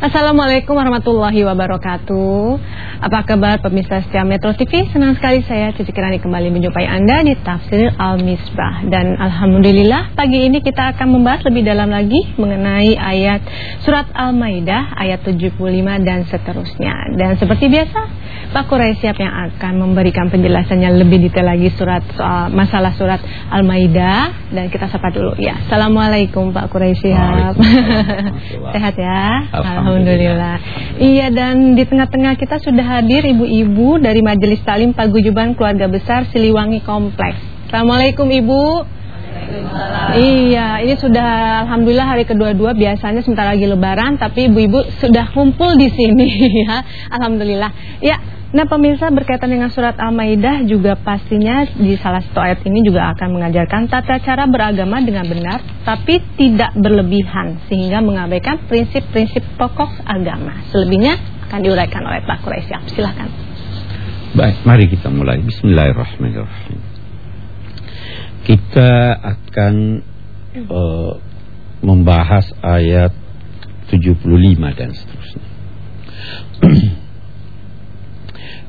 Assalamualaikum warahmatullahi wabarakatuh. Apa kabar pemirsa setia Metro TV Senang sekali saya Cici Kirani kembali menjumpai Anda di Tafsir Al-Misbah. Dan Alhamdulillah pagi ini kita akan membahas lebih dalam lagi Mengenai ayat surat Al-Maidah ayat 75 dan seterusnya. Dan seperti biasa Pak Quraisyap yang akan memberikan penjelasannya lebih detail lagi surat soal masalah surat Al-Maidah. Dan kita sapa dulu. Ya Assalamualaikum Pak Quraisyap Sehat ya? Alhamdulillah Alhamdulillah. Iya dan di tengah-tengah kita sudah hadir ibu-ibu dari Majelis Talim Paguyuban Keluarga Besar Siliwangi Kompleks. Assalamualaikum Ibu. Iya, ini sudah alhamdulillah hari kedua-dua biasanya sebentar lagi lebaran tapi ibu-ibu sudah kumpul di sini ya. Alhamdulillah. Ya, Nah pemirsa berkaitan dengan surat Al-Maidah juga pastinya di salah satu ayat ini juga akan mengajarkan tata cara beragama dengan benar tapi tidak berlebihan sehingga mengabaikan prinsip-prinsip pokok agama. Selebihnya akan diuraikan oleh Pak Quraisyah. Silahkan. Baik, mari kita mulai. Bismillahirrahmanirrahim. Kita akan uh, membahas ayat 75 dan seterusnya.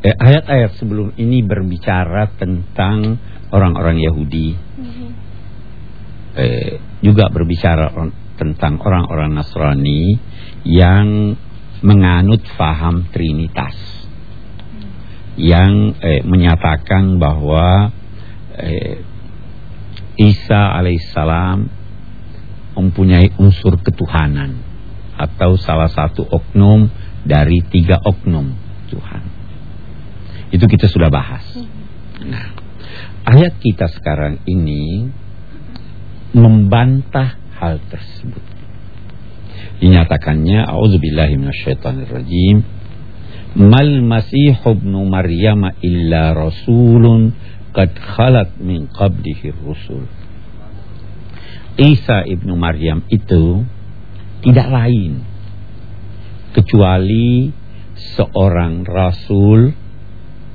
Eh, ayat-ayat sebelum ini berbicara tentang orang-orang Yahudi. Eh, juga berbicara tentang orang-orang Nasrani yang menganut faham Trinitas. Yang eh, menyatakan bahwa eh, Isa alaihissalam mempunyai unsur ketuhanan atau salah satu oknum dari tiga oknum Tuhan. Itu kita sudah bahas. Nah, ayat kita sekarang ini membantah hal tersebut. Dinyatakannya auzubillahi minasyaitonirrajim mal masih ibnu maryam illa rasulun qad khalat min qablihi rusul. Isa ibnu Maryam itu tidak lain kecuali seorang rasul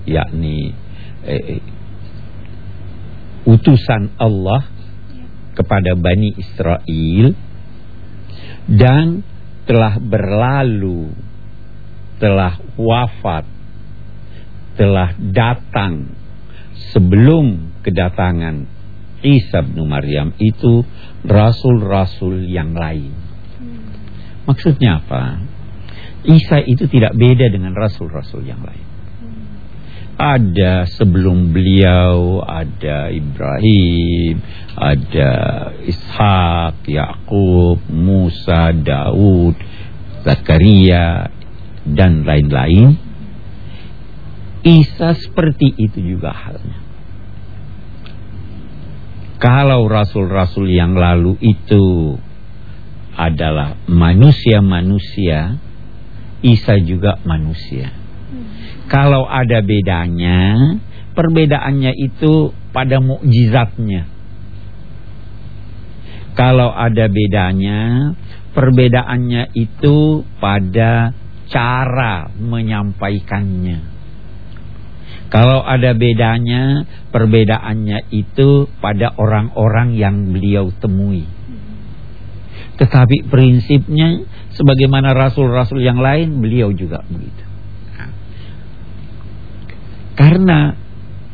yakni eh, utusan Allah kepada Bani Israel dan telah berlalu telah wafat telah datang sebelum kedatangan Isa bin Maryam itu rasul-rasul yang lain. Maksudnya apa? Isa itu tidak beda dengan rasul-rasul yang lain. Ada sebelum beliau ada Ibrahim, ada Ishak, Yakub, Musa, Daud, Zakaria dan lain-lain. Isa seperti itu juga halnya. Kalau rasul-rasul yang lalu itu adalah manusia-manusia, Isa juga manusia. Kalau ada bedanya, perbedaannya itu pada mukjizatnya. Kalau ada bedanya, perbedaannya itu pada cara menyampaikannya. Kalau ada bedanya, perbedaannya itu pada orang-orang yang beliau temui. Tetapi prinsipnya, sebagaimana rasul-rasul yang lain, beliau juga begitu. Karena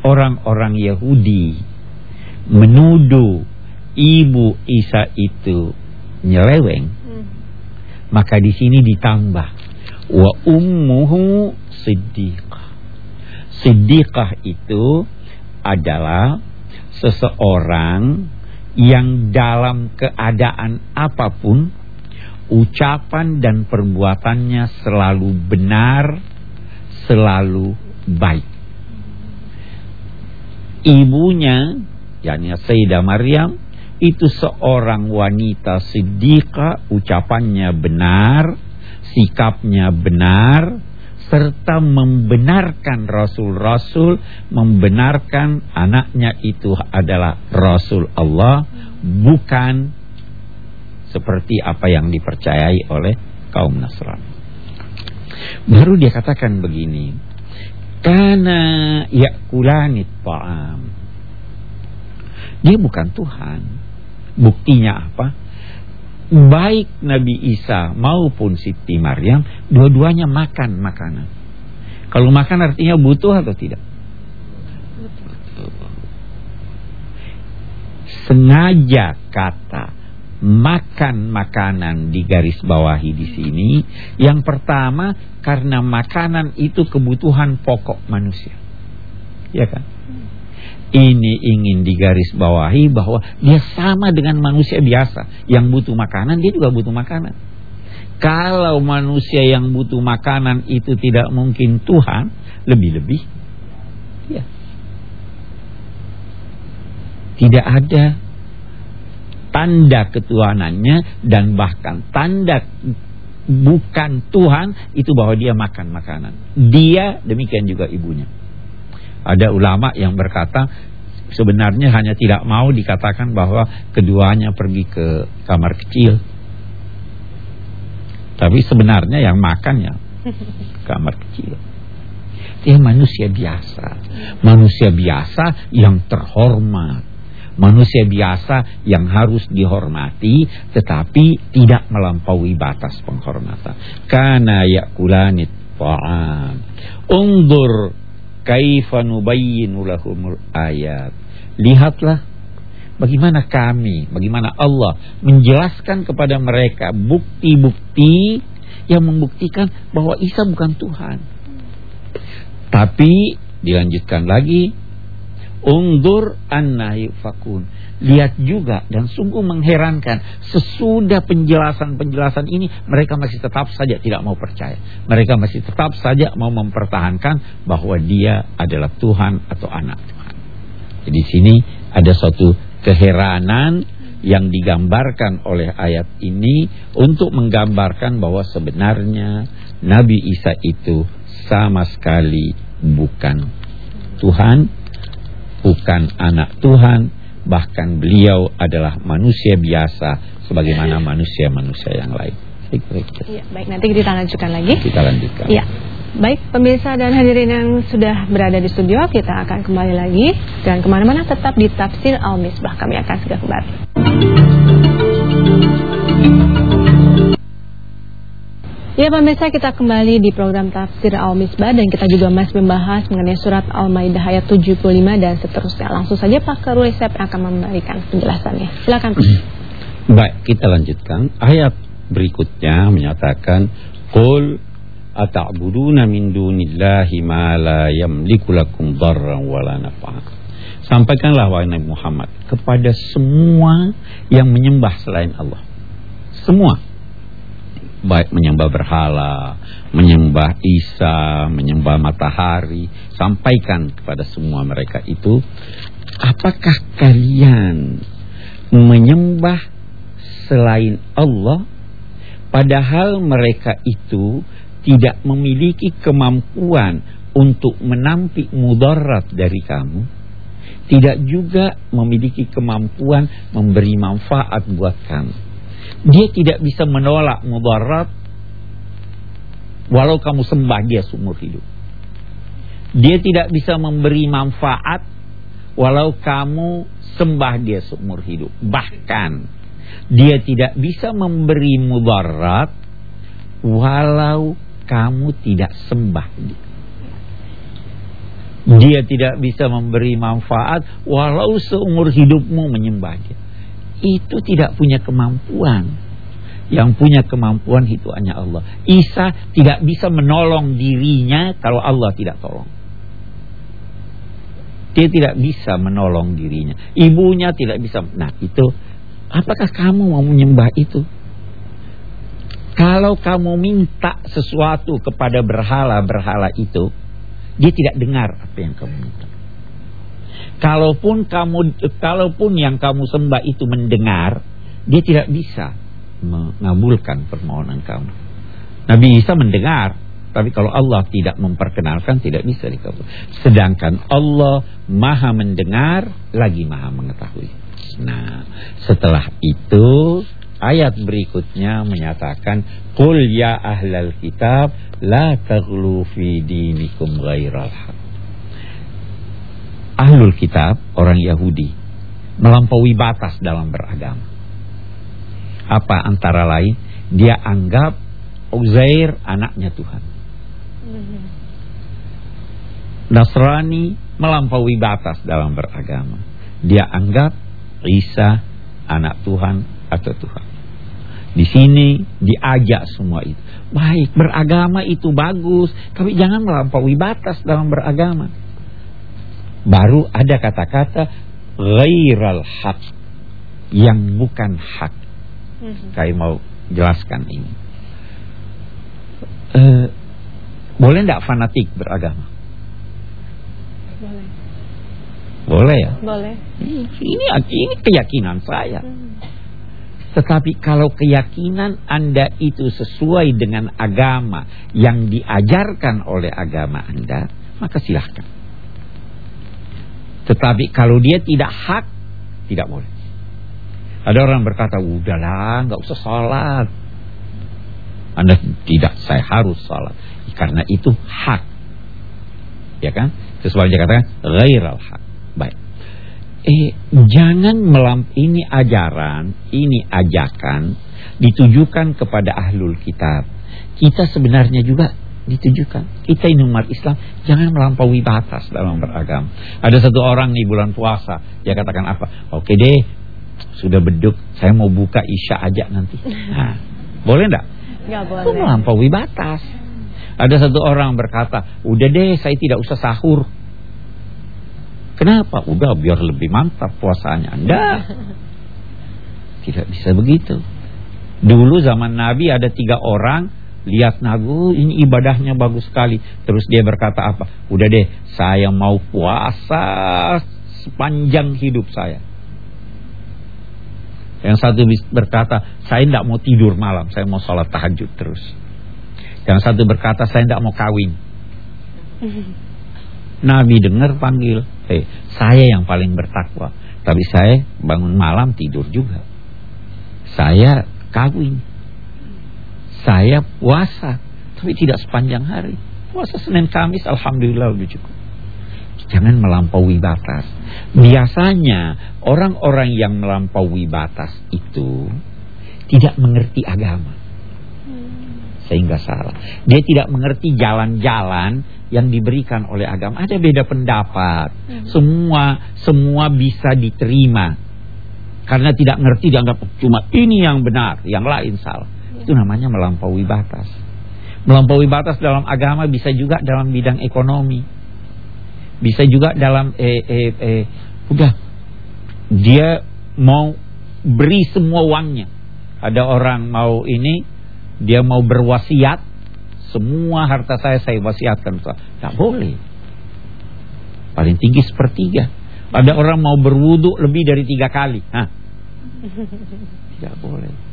orang-orang Yahudi menuduh ibu Isa itu nyeleweng, hmm. maka di sini ditambah wa ummuhu siddiqah. Siddiqah itu adalah seseorang yang dalam keadaan apa pun ucapan dan perbuatannya selalu benar, selalu baik ibunya yakni Sayyidah Maryam itu seorang wanita siddiqah ucapannya benar sikapnya benar serta membenarkan rasul-rasul membenarkan anaknya itu adalah rasul Allah bukan seperti apa yang dipercayai oleh kaum Nasrani. Baru dia katakan begini karena yakulanit ta'am. Dia bukan Tuhan. Buktinya apa? baik Nabi Isa maupun Siti Maryam dua-duanya makan makanan. Kalau makan artinya butuh atau tidak? Sengaja kata makan makanan di garis bawahi di sini. Yang pertama karena makanan itu kebutuhan pokok manusia. Ya kan? Ini ingin digaris bawahi bahwa dia sama dengan manusia biasa yang butuh makanan, dia juga butuh makanan. Kalau manusia yang butuh makanan itu tidak mungkin Tuhan, lebih-lebih ya. Tidak ada tanda ketuhanannya dan bahkan tanda bukan Tuhan itu bahwa dia makan makanan. Dia demikian juga ibunya. Ada ulama yang berkata sebenarnya hanya tidak mau dikatakan bahwa keduanya pergi ke kamar kecil. Tapi sebenarnya yang makannya kamar kecil. Dia manusia biasa. Manusia biasa yang terhormat. Manusia biasa yang harus dihormati tetapi tidak melampaui batas penghormatan. Karena yakulanit ta'am. Undur kaifa nubayyinu lahumul ayat. Lihatlah bagaimana kami, bagaimana Allah menjelaskan kepada mereka bukti-bukti yang membuktikan bahwa Isa bukan Tuhan. Tapi dilanjutkan lagi Undur anna fakun. Lihat juga dan sungguh mengherankan sesudah penjelasan-penjelasan ini mereka masih tetap saja tidak mau percaya. Mereka masih tetap saja mau mempertahankan bahwa dia adalah Tuhan atau anak Tuhan. Jadi di sini ada suatu keheranan yang digambarkan oleh ayat ini untuk menggambarkan bahwa sebenarnya Nabi Isa itu sama sekali bukan Tuhan bukan anak Tuhan, bahkan beliau adalah manusia biasa sebagaimana manusia-manusia yang lain. Ya, baik, nanti kita lanjutkan lagi. Kita lanjutkan. Ya. Baik, pemirsa dan hadirin yang sudah berada di studio, kita akan kembali lagi. Dan ke mana-mana tetap di Tafsir Al-Misbah. Kami akan segera kembali. Ya pemirsa kita kembali di program Tafsir Al-Misbah dan kita juga masih membahas mengenai surat Al-Maidah ayat 75 dan seterusnya. Langsung saja Pak Karul Resep akan memberikan penjelasannya. Silakan Pak. Baik, kita lanjutkan. Ayat berikutnya menyatakan Qul ata'buduna min dunillahi ma la yamliku lakum darran wala nafa'a. Sampaikanlah wahai Nabi Muhammad kepada semua yang menyembah selain Allah. Semua baik menyembah berhala, menyembah Isa, menyembah matahari, sampaikan kepada semua mereka itu, apakah kalian menyembah selain Allah? Padahal mereka itu tidak memiliki kemampuan untuk menampik mudarat dari kamu, tidak juga memiliki kemampuan memberi manfaat buat kamu dia tidak bisa menolak mudarat walau kamu sembah dia seumur hidup. Dia tidak bisa memberi manfaat walau kamu sembah dia seumur hidup. Bahkan dia tidak bisa memberi mudarat walau kamu tidak sembah dia. Dia tidak bisa memberi manfaat walau seumur hidupmu menyembah dia itu tidak punya kemampuan. Yang punya kemampuan itu hanya Allah. Isa tidak bisa menolong dirinya kalau Allah tidak tolong. Dia tidak bisa menolong dirinya. Ibunya tidak bisa. Nah itu, apakah kamu mau menyembah itu? Kalau kamu minta sesuatu kepada berhala-berhala itu, dia tidak dengar apa yang kamu minta. Kalaupun kamu kalaupun yang kamu sembah itu mendengar, dia tidak bisa mengabulkan permohonan kamu. Nabi Isa mendengar, tapi kalau Allah tidak memperkenalkan tidak bisa dikabul. Sedangkan Allah Maha mendengar lagi Maha mengetahui. Nah, setelah itu ayat berikutnya menyatakan Qul ya ahlal kitab la taghlu fi dinikum ghairal haq ahlul kitab, orang Yahudi, melampaui batas dalam beragama. Apa antara lain? Dia anggap Uzair anaknya Tuhan. Nasrani melampaui batas dalam beragama. Dia anggap Isa anak Tuhan atau Tuhan. Di sini diajak semua itu. Baik, beragama itu bagus, tapi jangan melampaui batas dalam beragama. Baru ada kata-kata ghairal haq yang bukan hak. Hmm. Kayak mau jelaskan ini. Uh, boleh tidak fanatik beragama? Boleh. Boleh ya? Boleh. Ini ini keyakinan saya. Hmm. Tetapi kalau keyakinan Anda itu sesuai dengan agama yang diajarkan oleh agama Anda, maka silahkan. Tetapi kalau dia tidak hak, tidak boleh. Ada orang berkata, udahlah, nggak usah sholat. Anda tidak, saya harus sholat. Karena itu hak. Ya kan? Sesuai dia katakan, ghairal hak. Baik eh jangan melamp ini ajaran, ini ajakan ditujukan kepada ahlul kitab. Kita sebenarnya juga ditujukan. Kita ini umat Islam jangan melampaui batas dalam beragam. Ada satu orang nih bulan puasa, dia katakan apa? Oke deh, sudah beduk, saya mau buka isya aja nanti. Nah, boleh enggak? Enggak boleh. Itu melampaui batas. Ada satu orang berkata, udah deh saya tidak usah sahur. Kenapa? Udah biar lebih mantap puasanya. Anda tidak bisa begitu. Dulu zaman Nabi ada tiga orang lihat Nabi ini ibadahnya bagus sekali. Terus dia berkata apa? Udah deh, saya mau puasa sepanjang hidup saya. Yang satu berkata, saya tidak mau tidur malam, saya mau sholat tahajud terus. Yang satu berkata, saya tidak mau kawin. Nabi dengar panggil, eh saya yang paling bertakwa, tapi saya bangun malam tidur juga. Saya kawin. Saya puasa, tapi tidak sepanjang hari. Puasa Senin Kamis alhamdulillah udah cukup. Jangan melampaui batas. Biasanya orang-orang yang melampaui batas itu tidak mengerti agama sehingga salah. Dia tidak mengerti jalan-jalan yang diberikan oleh agama. Ada beda pendapat. Hmm. Semua semua bisa diterima. Karena tidak ngerti dianggap cuma ini yang benar, yang lain salah. Itu namanya melampaui batas. Melampaui batas dalam agama bisa juga dalam bidang ekonomi. Bisa juga dalam eh eh eh udah dia mau beri semua uangnya. Ada orang mau ini dia mau berwasiat, semua harta saya saya wasiatkan. Tak boleh. Paling tinggi sepertiga. Ada orang mau berwudu lebih dari tiga kali. Hah? Tidak boleh.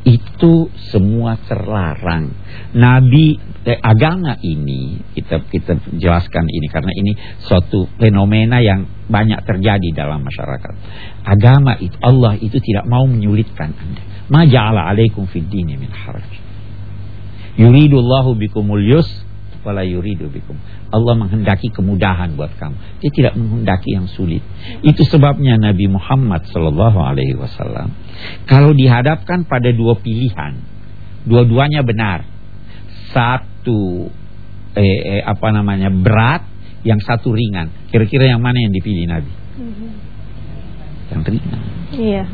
Itu semua terlarang. Nabi eh, agama ini kita kita jelaskan ini karena ini suatu fenomena yang banyak terjadi dalam masyarakat. Agama itu Allah itu tidak mau menyulitkan Anda. Ma ja'ala alaikum fid dini min haraj. Yuridullahu bikumul yus wala yuridu bikum. Allah menghendaki kemudahan buat kamu. Dia tidak menghendaki yang sulit. Itu sebabnya Nabi Muhammad sallallahu alaihi wasallam kalau dihadapkan pada dua pilihan, dua-duanya benar. Satu eh, eh, apa namanya? berat, yang satu ringan. Kira-kira yang mana yang dipilih Nabi? Mm -hmm. Yang ringan. Iya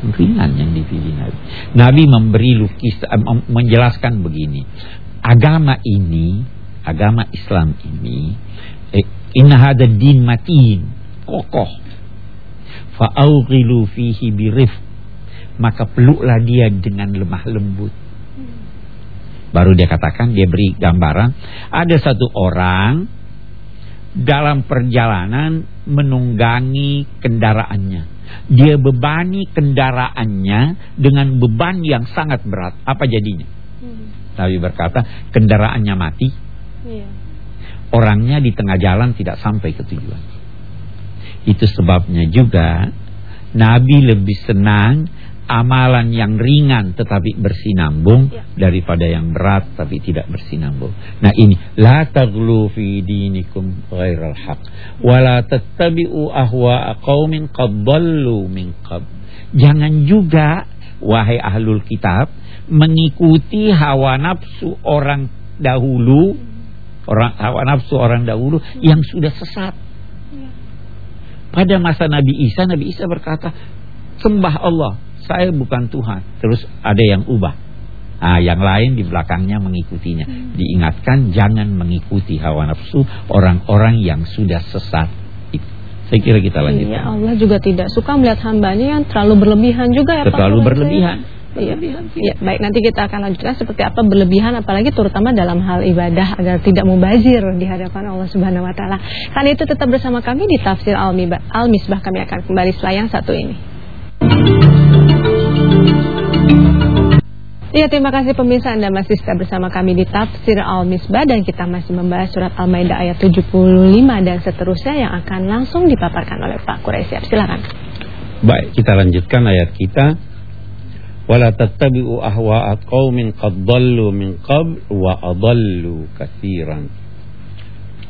ringan yang dipilih Nabi. Nabi memberi lukis eh, menjelaskan begini. Agama ini, agama Islam ini eh, inna hada din matin, kokoh. Fa'aughilu fihi birif. Maka peluklah dia dengan lemah lembut. Baru dia katakan, dia beri gambaran. Ada satu orang dalam perjalanan menunggangi kendaraannya dia bebani kendaraannya dengan beban yang sangat berat. Apa jadinya? Hmm. Nabi berkata, kendaraannya mati. Yeah. Orangnya di tengah jalan tidak sampai ke tujuan. Itu sebabnya juga Nabi lebih senang amalan yang ringan tetapi bersinambung ya. daripada yang berat tapi tidak bersinambung. Nah ini la taghlu fi dinikum ghairal haq wa la tattabi'u ahwa'a qaumin qad dallu min qab. Jangan juga wahai ahlul kitab mengikuti hawa nafsu orang dahulu orang hawa nafsu orang dahulu yang sudah sesat. Pada masa Nabi Isa, Nabi Isa berkata, sembah Allah, saya bukan Tuhan. Terus ada yang ubah. Nah, yang lain di belakangnya mengikutinya. Hmm. Diingatkan jangan mengikuti hawa nafsu orang-orang yang sudah sesat. Saya kira kita lanjutkan. Ya Allah juga tidak suka melihat hambanya yang terlalu berlebihan juga ya Terlalu berlebihan. Iya. Ya, baik nanti kita akan lanjutkan seperti apa berlebihan apalagi terutama dalam hal ibadah agar tidak mubazir di hadapan Allah Subhanahu wa taala. Karena itu tetap bersama kami di Tafsir Al-Misbah kami akan kembali setelah yang satu ini. Ya terima kasih pemirsa Anda masih setia bersama kami di Tafsir Al-Misbah dan kita masih membahas surat Al-Maidah ayat 75 dan seterusnya yang akan langsung dipaparkan oleh Pak Quraisy. Silakan. Baik, kita lanjutkan ayat kita wala tattabi'u ahwa'at qaumin qad dallu min qabl wa adallu katsiran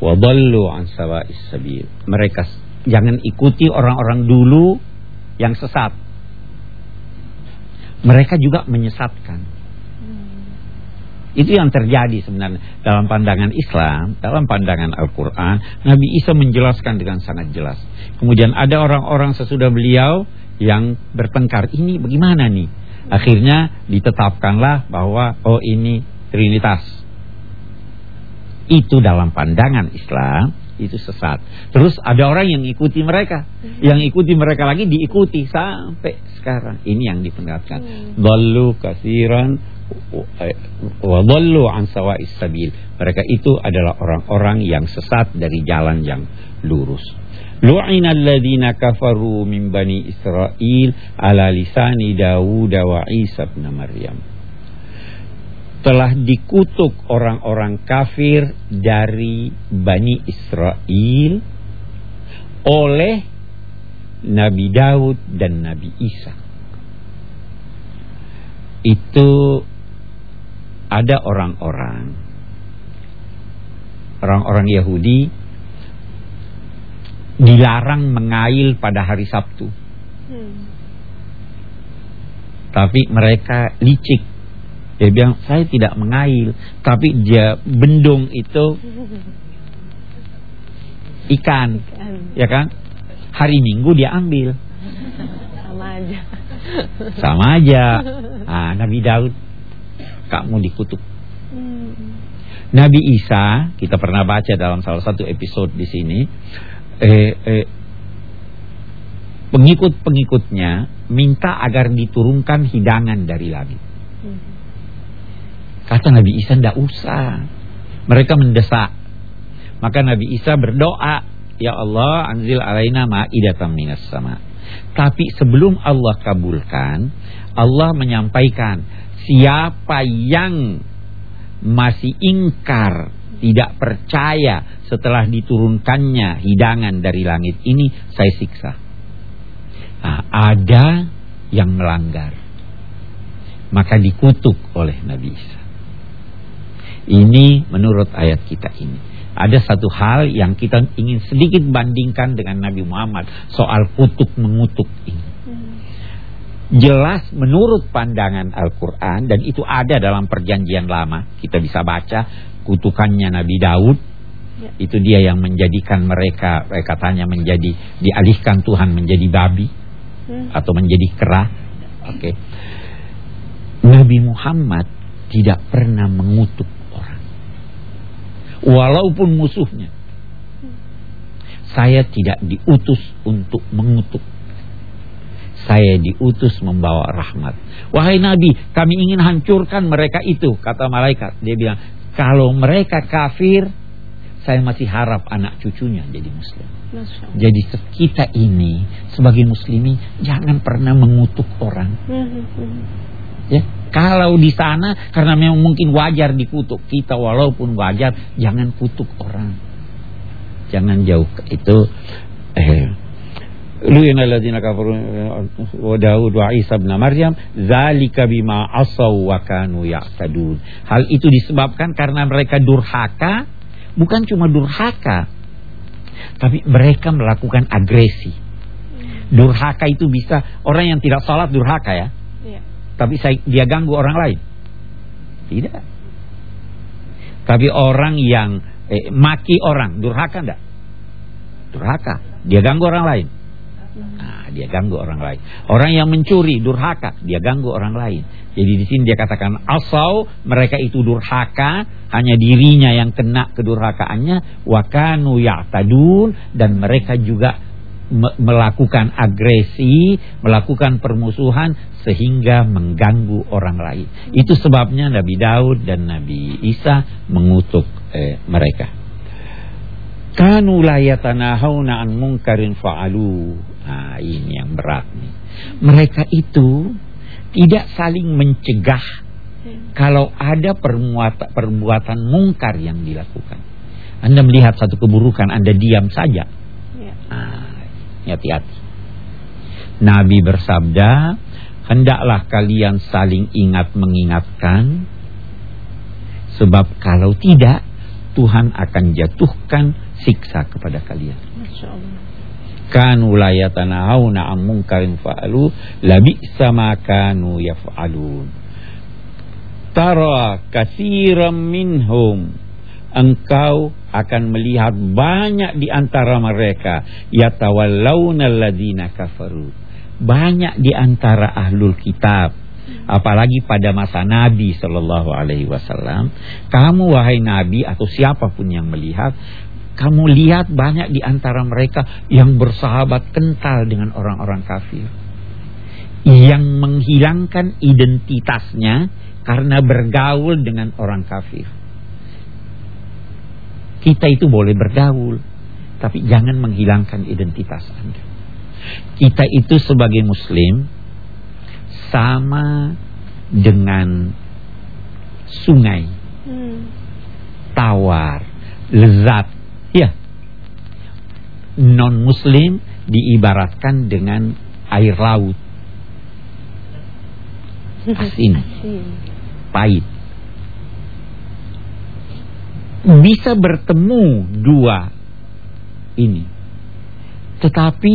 wa dallu an sawa'is sabil mereka jangan ikuti orang-orang dulu yang sesat mereka juga menyesatkan itu yang terjadi sebenarnya dalam pandangan Islam, dalam pandangan Al-Quran. Nabi Isa menjelaskan dengan sangat jelas. Kemudian ada orang-orang sesudah beliau yang bertengkar. Ini bagaimana nih? Akhirnya ditetapkanlah bahwa oh ini Trinitas. Itu dalam pandangan Islam itu sesat. Terus ada orang yang ikuti mereka, yang ikuti mereka lagi diikuti sampai sekarang. Ini yang dipendatkan. Dallu kasiran wa dallu an sawa'is sabil. Mereka itu adalah orang-orang yang sesat dari jalan yang lurus. Lu'ina alladhina kafaru min bani Israel ala lisani Dawud wa Isa bin Maryam. Telah dikutuk orang-orang kafir dari Bani Israel oleh Nabi Daud dan Nabi Isa. Itu ada orang-orang orang-orang Yahudi dilarang mengail pada hari Sabtu. Hmm. Tapi mereka licik. Dia bilang, saya tidak mengail. Tapi dia bendung itu ikan. Ya kan? Hari Minggu dia ambil. Sama aja. Sama aja. Nah, Nabi Daud, kamu dikutuk. Hmm. Nabi Isa, kita pernah baca dalam salah satu episode di sini, eh, eh, pengikut-pengikutnya minta agar diturunkan hidangan dari langit. Kata Nabi Isa tidak usah. Mereka mendesak. Maka Nabi Isa berdoa, Ya Allah anzil alaina ma'idatan minas sama. Tapi sebelum Allah kabulkan, Allah menyampaikan, siapa yang masih ingkar, tidak percaya setelah diturunkannya hidangan dari langit ini saya siksa. Nah, ada yang melanggar. Maka dikutuk oleh Nabi Isa. Ini menurut ayat kita ini. Ada satu hal yang kita ingin sedikit bandingkan dengan Nabi Muhammad soal kutuk mengutuk ini. Jelas menurut pandangan Al-Quran dan itu ada dalam perjanjian lama. Kita bisa baca kutukannya Nabi Daud Ya. Itu dia yang menjadikan mereka, mereka tanya menjadi dialihkan Tuhan menjadi babi hmm. atau menjadi kera. Oke. Okay. Nabi Muhammad tidak pernah mengutuk orang. Walaupun musuhnya. Hmm. Saya tidak diutus untuk mengutuk. Saya diutus membawa rahmat. Wahai Nabi, kami ingin hancurkan mereka itu, kata malaikat. Dia bilang, kalau mereka kafir, saya masih harap anak cucunya jadi muslim. Jadi kita ini sebagai muslimin jangan pernah mengutuk orang. Mm-hmm. Ya, kalau di sana karena memang mungkin wajar dikutuk kita walaupun wajar jangan kutuk orang. Jangan jauh itu eh Lu'ina alladziina kafaru wa Daud wa Isa bin Maryam zalika bima asaw wa kanu ya'tadun. Hal itu disebabkan karena mereka durhaka bukan cuma durhaka, tapi mereka melakukan agresi. Durhaka itu bisa orang yang tidak sholat durhaka ya. Iya. tapi saya, dia ganggu orang lain. Tidak. Tapi orang yang eh, maki orang, durhaka enggak? Durhaka. Dia ganggu orang lain. Nah, dia ganggu orang lain. Orang yang mencuri, durhaka, dia ganggu orang lain. Jadi di sini dia katakan asau mereka itu durhaka, hanya dirinya yang kena kedurhakaannya, wakanu ya'tadun dan mereka juga melakukan agresi, melakukan permusuhan sehingga mengganggu orang lain. Itu sebabnya Nabi Daud dan Nabi Isa mengutuk eh, mereka. Kanu la yatanahawna an munkarin fa'alu. Nah, ini yang berat nih. Mereka itu tidak saling mencegah kalau ada perbuatan, perbuatan mungkar yang dilakukan. Anda melihat satu keburukan, Anda diam saja. Ya. Nah, hati-hati. Nabi bersabda, hendaklah kalian saling ingat mengingatkan, sebab kalau tidak, Tuhan akan jatuhkan siksa kepada kalian. Kanu la yatanahawna an munkarin fa'alu labi sama kanu yaf'alun. Tara kasiram minhum engkau akan melihat banyak di antara mereka yatawallawna alladhina kafaru. Banyak di antara ahlul kitab apalagi pada masa Nabi Shallallahu Alaihi Wasallam, kamu wahai Nabi atau siapa pun yang melihat, kamu lihat banyak di antara mereka yang bersahabat kental dengan orang-orang kafir, yang menghilangkan identitasnya karena bergaul dengan orang kafir. Kita itu boleh bergaul, tapi jangan menghilangkan identitas Anda. Kita itu sebagai muslim sama dengan sungai. Hmm. Tawar, lezat. Ya. Non muslim diibaratkan dengan air laut. Asin. Asin. Pahit bisa bertemu dua ini. Tetapi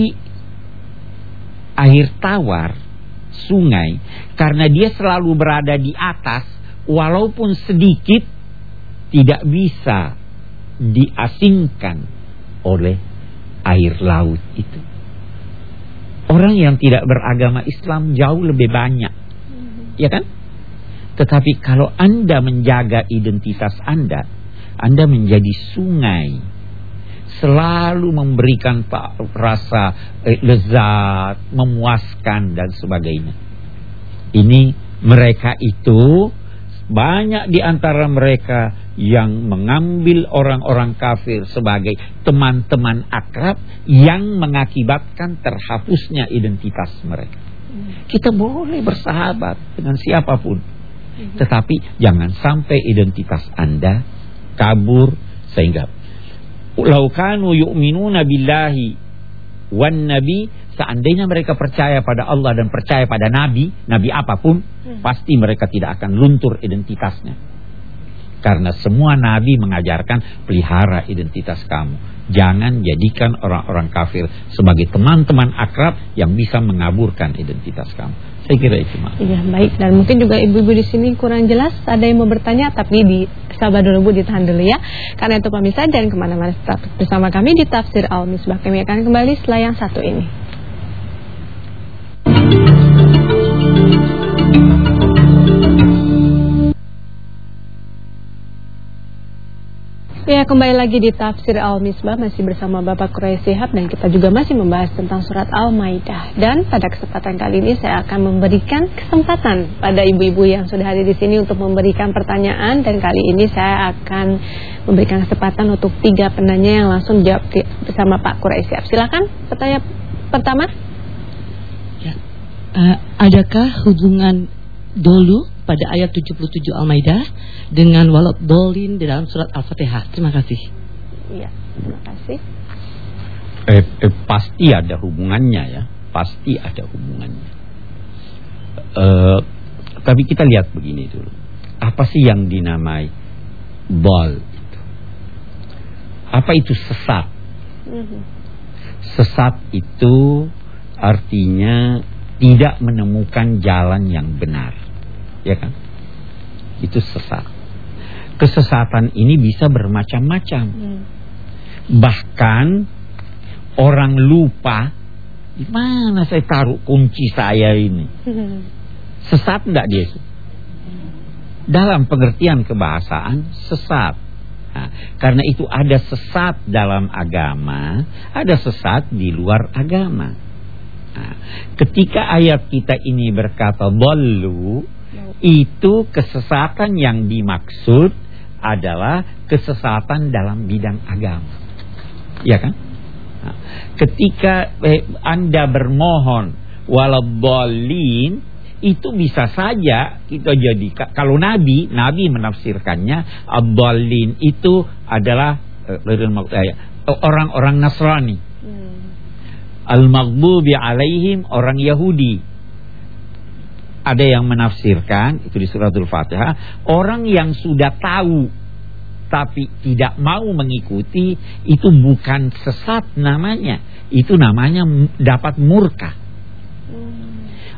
air tawar sungai karena dia selalu berada di atas walaupun sedikit tidak bisa diasingkan oleh air laut itu. Orang yang tidak beragama Islam jauh lebih banyak. Ya kan? Tetapi kalau Anda menjaga identitas Anda, anda menjadi sungai selalu memberikan rasa eh, lezat, memuaskan dan sebagainya. Ini mereka itu banyak di antara mereka yang mengambil orang-orang kafir sebagai teman-teman akrab yang mengakibatkan terhapusnya identitas mereka. Kita boleh bersahabat dengan siapa pun. Tetapi jangan sampai identitas Anda kabur sehingga laukanu yu'minuna billahi wan nabi seandainya mereka percaya pada Allah dan percaya pada nabi nabi apa pun hmm. pasti mereka tidak akan luntur identitasnya karena semua nabi mengajarkan pelihara identitas kamu. Jangan jadikan orang-orang kafir sebagai teman-teman akrab yang bisa mengaburkan identitas kamu. Saya kira itu mak. Iya baik. Dan mungkin juga ibu-ibu di sini kurang jelas ada yang mau bertanya tapi di sabar dulu bu ditahan dulu ya. Karena itu pemirsa dan ke mana-mana. Tetap bersama kami di Tafsir Al Misbah kami akan kembali setelah yang satu ini. Ya kembali lagi di Tafsir Al-Misbah Masih bersama Bapak Kurai Sihab Dan kita juga masih membahas tentang surat Al-Maidah Dan pada kesempatan kali ini Saya akan memberikan kesempatan Pada ibu-ibu yang sudah hadir di sini Untuk memberikan pertanyaan Dan kali ini saya akan memberikan kesempatan Untuk tiga penanya yang langsung jawab bersama Pak Kurai Sihab Silakan pertanyaan pertama ya. Uh, Adakah hubungan dulu pada ayat 77 Al-Maidah dengan walad dolin di dalam surat Al-Fatihah. Terima kasih. Iya, terima kasih. Eh, eh, pasti ada hubungannya ya, pasti ada hubungannya. Eh, tapi kita lihat begini dulu. Apa sih yang dinamai bol itu? Apa itu sesat? Mhm. Sesat itu artinya tidak menemukan jalan yang benar. Ya kan? Itu sesat. Kesesatan ini bisa bermacam-macam. Hmm. Bahkan orang lupa di mana saya taruh kunci saya ini. Sesat enggak dia itu? Dalam pengertian kebahasaan sesat. Nah, karena itu ada sesat dalam agama, ada sesat di luar agama. Nah, ketika ayat kita ini berkata bollu, itu kesesatan yang dimaksud adalah kesesatan dalam bidang agama. Ya kan? Nah, ketika eh, Anda bermohon walabolin itu bisa saja kita jadi kalau nabi nabi menafsirkannya abdallin itu adalah eh, orang-orang Nasrani hmm. al-maghdubi alaihim orang Yahudi ada yang menafsirkan itu di suratul Fatihah orang yang sudah tahu tapi tidak mau mengikuti itu bukan sesat namanya itu namanya dapat murka.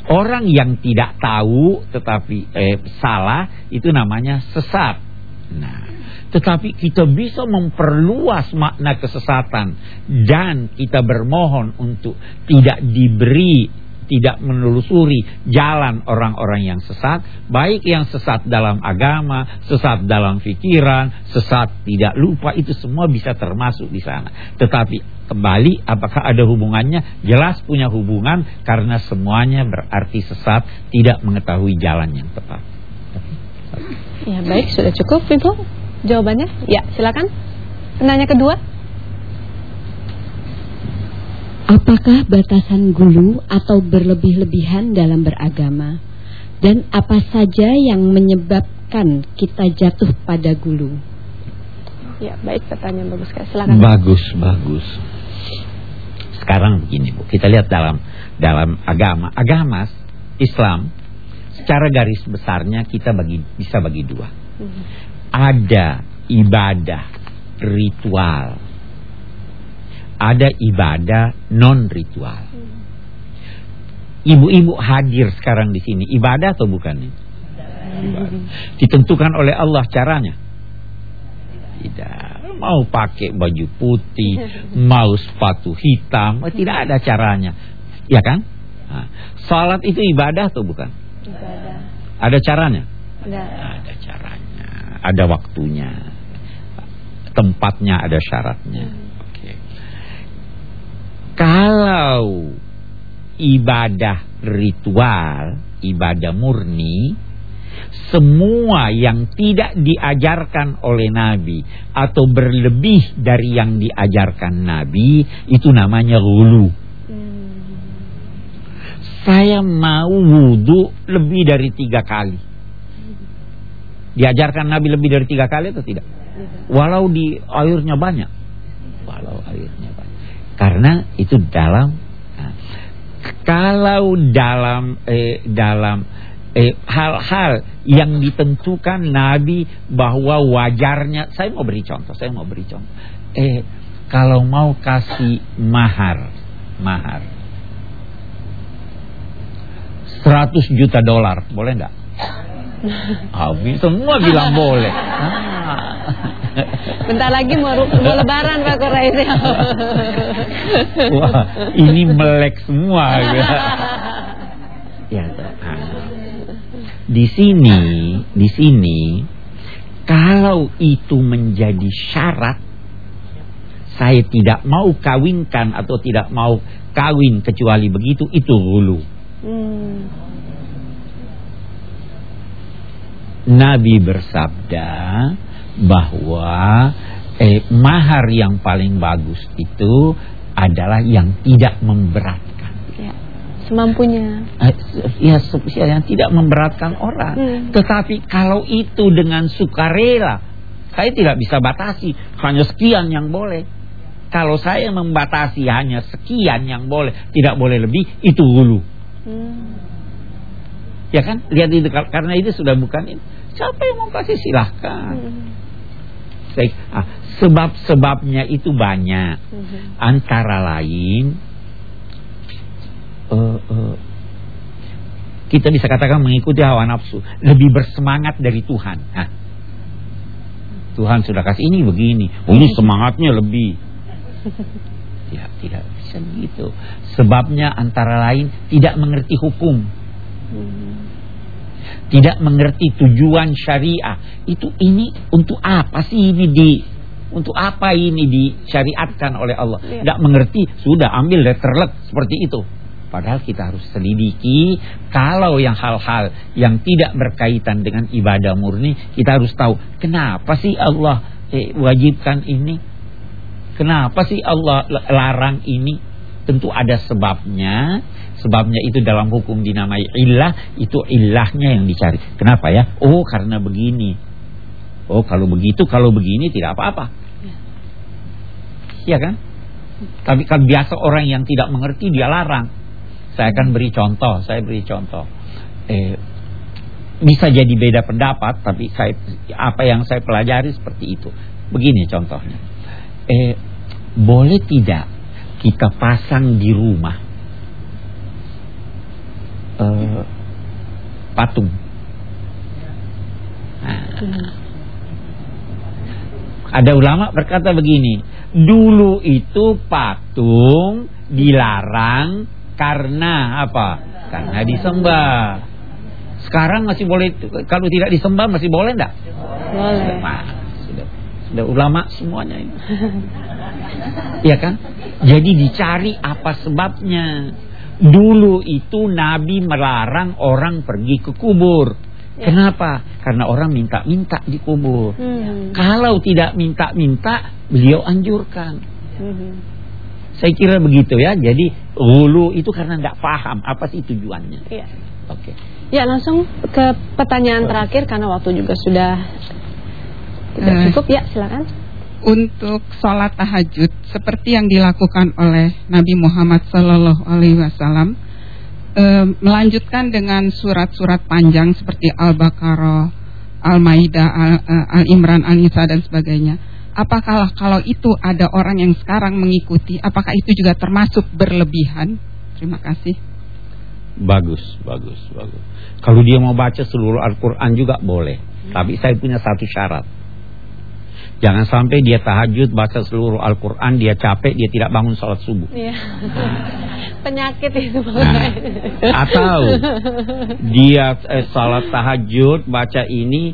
Orang yang tidak tahu tetapi eh, salah itu namanya sesat. Nah, tetapi kita bisa memperluas makna kesesatan dan kita bermohon untuk tidak diberi tidak menelusuri jalan orang-orang yang sesat, baik yang sesat dalam agama, sesat dalam pikiran, sesat tidak lupa itu semua bisa termasuk di sana. Tetapi kembali apakah ada hubungannya? Jelas punya hubungan karena semuanya berarti sesat, tidak mengetahui jalan yang tepat. Ya, baik, sudah cukup Ibu jawabannya? Ya, silakan. Penanya kedua. Apakah batasan gulu atau berlebih-lebihan dalam beragama? Dan apa saja yang menyebabkan kita jatuh pada gulu? Ya, baik pertanyaan bagus sekali. Silakan. Bagus, bagus. Sekarang begini, Bu. Kita lihat dalam dalam agama. Agama Islam secara garis besarnya kita bagi bisa bagi dua. Hmm. Ada ibadah ritual ada ibadah non ritual. Ibu-ibu hadir sekarang di sini ibadah atau bukan? Ditentukan oleh Allah caranya. Tidak mau pakai baju putih, mau sepatu hitam, tidak ada caranya. Ya kan? Nah, salat itu ibadah atau bukan? Ibadah. Ada caranya? Ada. Ada caranya, ada waktunya. Tempatnya ada syaratnya. Kalau ibadah ritual, ibadah murni, semua yang tidak diajarkan oleh Nabi atau berlebih dari yang diajarkan Nabi itu namanya hulu. Hmm. Saya mau wudhu lebih dari tiga kali. Diajarkan Nabi lebih dari tiga kali atau tidak? Walau di airnya banyak. Walau airnya banyak. Karena itu dalam nah, kalau dalam eh, dalam eh, hal-hal yang ditentukan Nabi bahwa wajarnya saya mau beri contoh, saya mau beri contoh. Eh kalau mau kasih mahar, mahar 100 juta dolar, boleh enggak? Habis semua bilang boleh. Ah. Bentar lagi mau, mau lebaran Pak Quraisy. Wah, ini melek semua. ya, di sini, di sini kalau itu menjadi syarat saya tidak mau kawinkan atau tidak mau kawin kecuali begitu itu hulu. Hmm. Nabi bersabda bahwa eh, mahar yang paling bagus itu adalah yang tidak memberatkan. Ya, semampunya. Eh, ya, yang tidak memberatkan orang. Hmm. Tetapi kalau itu dengan sukarela, saya tidak bisa batasi. Hanya sekian yang boleh. Kalau saya membatasi hanya sekian yang boleh, tidak boleh lebih, itu hulu. Hmm. Ya kan? Lihat itu karena itu sudah bukan ini. Siapa yang mau kasih silahkan. Hmm. Ah, sebab-sebabnya itu banyak. Hmm. Antara lain uh, uh, kita bisa katakan mengikuti hawa nafsu, lebih bersemangat dari Tuhan. Nah, Tuhan sudah kasih ini begini, oh, ini semangatnya lebih. Ya, tidak bisa begitu. Sebabnya antara lain tidak mengerti hukum. Tidak mengerti tujuan syariah. Itu ini untuk apa sih ini di untuk apa ini disyariatkan oleh Allah? Iya. Tidak mengerti, sudah ambil letterlet seperti itu. Padahal kita harus selidiki kalau yang hal-hal yang tidak berkaitan dengan ibadah murni, kita harus tahu kenapa sih Allah eh, wajibkan ini? Kenapa sih Allah larang ini? Tentu ada sebabnya. Sebabnya itu dalam hukum dinamai illah, itu illahnya yang dicari. Kenapa ya? Oh, karena begini. Oh, kalau begitu, kalau begini tidak apa-apa. Iya kan? Tapi kan biasa orang yang tidak mengerti dia larang. Saya akan beri contoh, saya beri contoh. Eh, bisa jadi beda pendapat, tapi saya apa yang saya pelajari seperti itu. Begini contohnya. Eh, boleh tidak kita pasang di rumah eh, patung? Nah, ada ulama berkata begini, dulu itu patung dilarang karena apa? Karena disembah. Sekarang masih boleh kalau tidak disembah masih boleh enggak? Boleh. Nah, sudah ulama semuanya ini. Iya kan? Jadi dicari apa sebabnya. Dulu itu Nabi melarang orang pergi ke kubur. Ya. Kenapa? Karena orang minta-minta di kubur. Hmm. Kalau tidak minta-minta, beliau anjurkan. Hmm. Saya kira begitu ya. Jadi hulu itu karena nggak paham apa sih tujuannya. Iya. Oke. Ya langsung ke pertanyaan terakhir karena waktu juga sudah tidak Eh. cukup ya silakan. untuk sholat tahajud seperti yang dilakukan oleh Nabi Muhammad Sallallahu Alaihi Wasallam eh, melanjutkan dengan surat-surat panjang seperti Al-Baqarah, Al-Maidah, Al- eh, Al-Imran, Al-Nisa dan sebagainya. Apakah kalau itu ada orang yang sekarang mengikuti, apakah itu juga termasuk berlebihan? Terima kasih. Bagus, bagus, bagus. Kalau dia mau baca seluruh Al-Quran juga boleh. Tapi saya punya satu syarat. Jangan sampai dia tahajud baca seluruh Al-Quran, dia capek, dia tidak bangun sholat subuh. Iya. Penyakit itu. Nah, atau dia eh, salat tahajud baca ini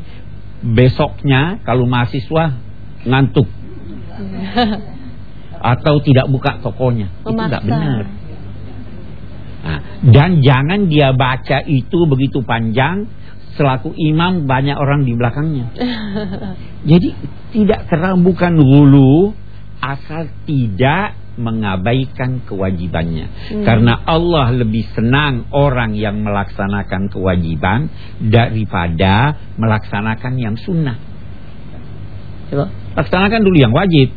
besoknya kalau mahasiswa ngantuk atau tidak buka tokonya itu tidak Memaksa. benar. Nah, dan jangan dia baca itu begitu panjang selaku imam banyak orang di belakangnya. Jadi tidak kerana bukan hulu asal tidak mengabaikan kewajibannya. Hmm. Karena Allah lebih senang orang yang melaksanakan kewajiban daripada melaksanakan yang sunnah. Coba, laksanakan dulu yang wajib.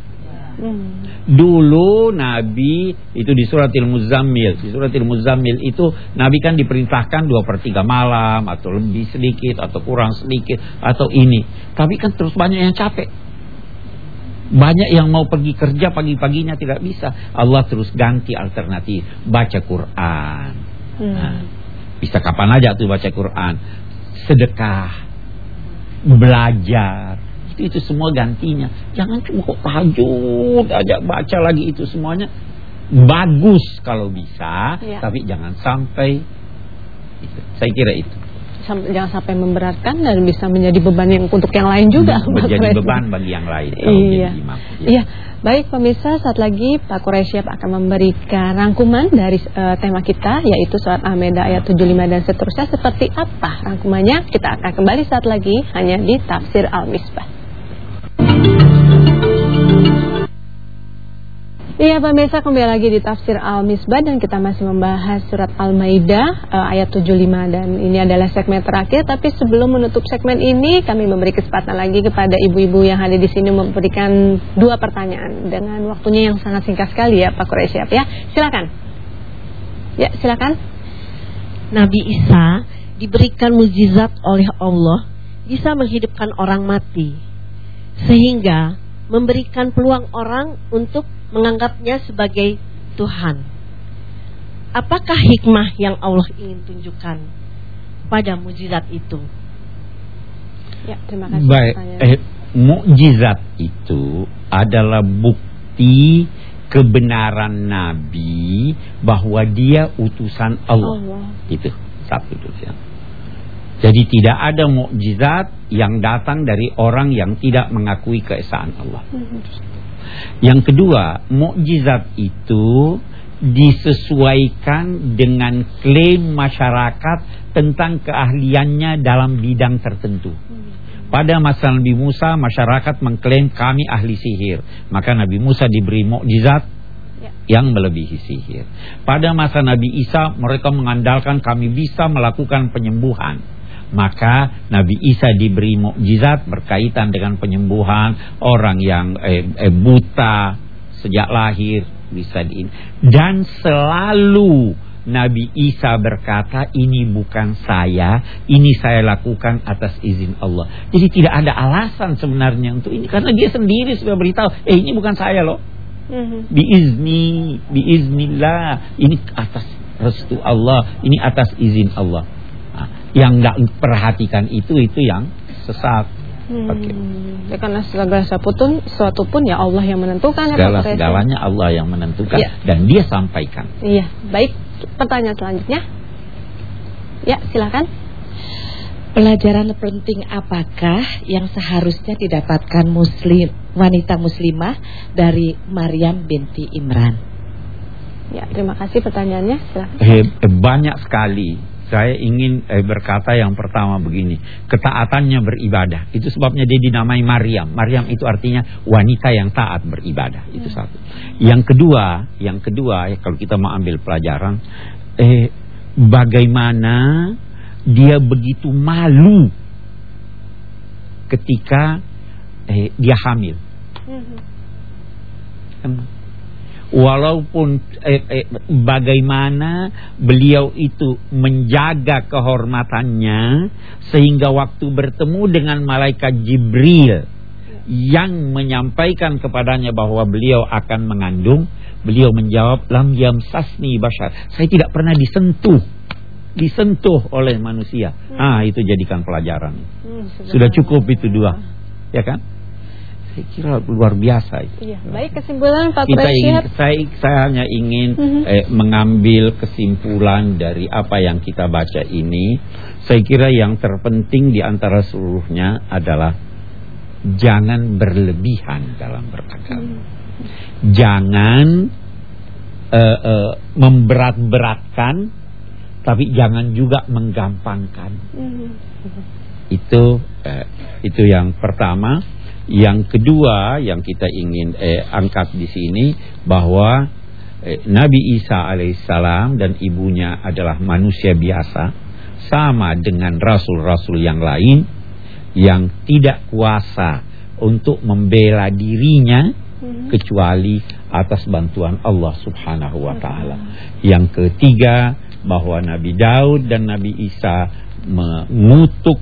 Hmm. Dulu Nabi itu di surat Al-Muzammil Di surat Al-Muzammil itu Nabi kan diperintahkan dua per tiga malam Atau lebih sedikit Atau kurang sedikit Atau ini. Tapi kan terus banyak yang capek. Banyak yang mau pergi kerja pagi-paginya tidak bisa. Allah terus ganti alternatif. Baca Quran. Hmm. Nah, Bisa kapan aja tuh baca Quran? Sedekah. Belajar itu, itu semua gantinya Jangan cuma kok tahajud aja baca lagi itu semuanya Bagus kalau bisa Ya. Tapi jangan sampai itu. Saya kira itu jangan sampai memberatkan dan bisa menjadi beban yang untuk yang lain juga. Pak Menjadi beban bagi yang lain Iya. imam Ya. Iya, baik pemirsa saat lagi Pak Quraisyab akan memberikan rangkuman dari eh, tema kita yaitu surat Al-Maidah ayat 75 dan seterusnya seperti apa rangkumannya kita akan kembali saat lagi hanya di Tafsir Al-Misbah. Iya pemirsa kembali lagi di Tafsir Al-Misbah dan kita masih membahas surat Al-Maidah eh, ayat 75 dan ini adalah segmen terakhir tapi sebelum menutup segmen ini kami memberi kesempatan lagi kepada ibu-ibu yang hadir di sini memberikan dua pertanyaan dengan waktunya yang sangat singkat sekali ya Pak Quraisyab ya. Silakan. Ya, silakan. Nabi Isa diberikan mukjizat oleh Allah bisa menghidupkan orang mati sehingga memberikan peluang orang untuk menganggapnya sebagai Tuhan. Apakah hikmah yang Allah ingin tunjukkan pada mujizat itu. Ya, terima kasih. Baik, eh, mukjizat itu adalah bukti kebenaran Nabi bahwa dia utusan Allah. Allah. Itu satu dulu ya. Jadi tidak ada mukjizat yang datang dari orang yang tidak mengakui keesaan Allah. Hmm. Yang kedua, mukjizat itu disesuaikan dengan klaim masyarakat tentang keahliannya dalam bidang tertentu. Pada masa Nabi Musa, masyarakat mengklaim kami ahli sihir. Maka Nabi Musa diberi mukjizat ya. yang melebihi sihir. Pada masa Nabi Isa, mereka mengandalkan kami bisa melakukan penyembuhan. Maka Nabi Isa diberi mukjizat berkaitan dengan penyembuhan orang yang eh, eh, buta sejak lahir bisa di dan selalu Nabi Isa berkata ini bukan saya ini saya lakukan atas izin Allah. Jadi tidak ada alasan sebenarnya untuk ini karena dia sendiri sudah beritahu eh ini bukan saya loh. Mm-hmm. biizni biiznillah ini atas restu Allah ini atas izin Allah yang nggak perhatikan itu itu yang sesat Hmm. Okay. Ya, karena segala sesuatu sesuatu pun ya Allah yang menentukan. Ya, segala segalanya Allah yang menentukan ya. dan Dia sampaikan. Iya, baik. Pertanyaan selanjutnya. Ya, silakan. Pelajaran penting apakah yang seharusnya didapatkan muslim wanita muslimah dari Maryam binti Imran? Ya, terima kasih pertanyaannya. Silakan. Eh, banyak sekali saya ingin eh, berkata yang pertama begini, ketaatannya beribadah. Itu sebabnya dia dinamai Maryam. Maryam itu artinya wanita yang taat beribadah. Itu satu. Yang kedua, yang kedua ya, kalau kita mau ambil pelajaran, eh bagaimana dia begitu malu ketika eh, dia hamil. Hmm walaupun eh, eh, bagaimana beliau itu menjaga kehormatannya sehingga waktu bertemu dengan malaikat Jibril yang menyampaikan kepadanya bahwa beliau akan mengandung beliau menjawab lam yamsasni bashar. Saya tidak pernah disentuh disentuh oleh manusia. Hmm. ah itu jadikan pelajaran. Hmm, sudah cukup itu dua ya kan saya kira luar biasa itu. Iya. Baik kesimpulan Pak Kita ingin, saya, saya hanya ingin mhm. -huh. eh, mengambil kesimpulan dari apa yang kita baca ini. Saya kira yang terpenting di antara seluruhnya adalah jangan berlebihan dalam beragama. Uh Jangan uh, uh, memberat-beratkan, tapi jangan juga menggampangkan. Uh Itu uh, itu yang pertama. Yang kedua yang kita ingin eh, angkat di sini bahwa eh, Nabi Isa alaihissalam dan ibunya adalah manusia biasa sama dengan rasul-rasul yang lain yang tidak kuasa untuk membela dirinya hmm. kecuali atas bantuan Allah Subhanahu wa taala. Yang ketiga bahwa Nabi Daud dan Nabi Isa mengutuk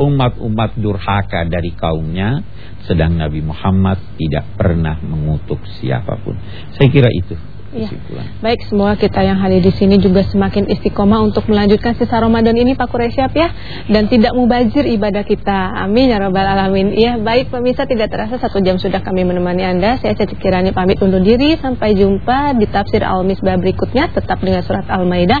umat-umat durhaka dari kaumnya sedang Nabi Muhammad tidak pernah mengutuk siapa pun. Saya kira itu. Ya. Baik, semua kita yang hadir di sini juga semakin istiqomah untuk melanjutkan sisa Ramadan ini Pak Kuresyap ya dan tidak mubazir ibadah kita. Amin ya rabbal alamin. Ya, baik pemirsa tidak terasa satu jam sudah kami menemani Anda. Saya Caci Kirani pamit undur diri sampai jumpa di tafsir Al-Misbah berikutnya tetap dengan surat Al-Maidah.